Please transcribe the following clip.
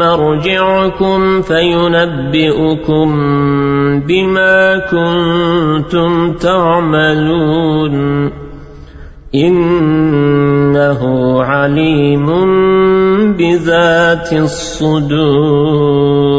مرجعكم فينبئكم بما كنتم تعملون. إنه عليم بذات الصدور.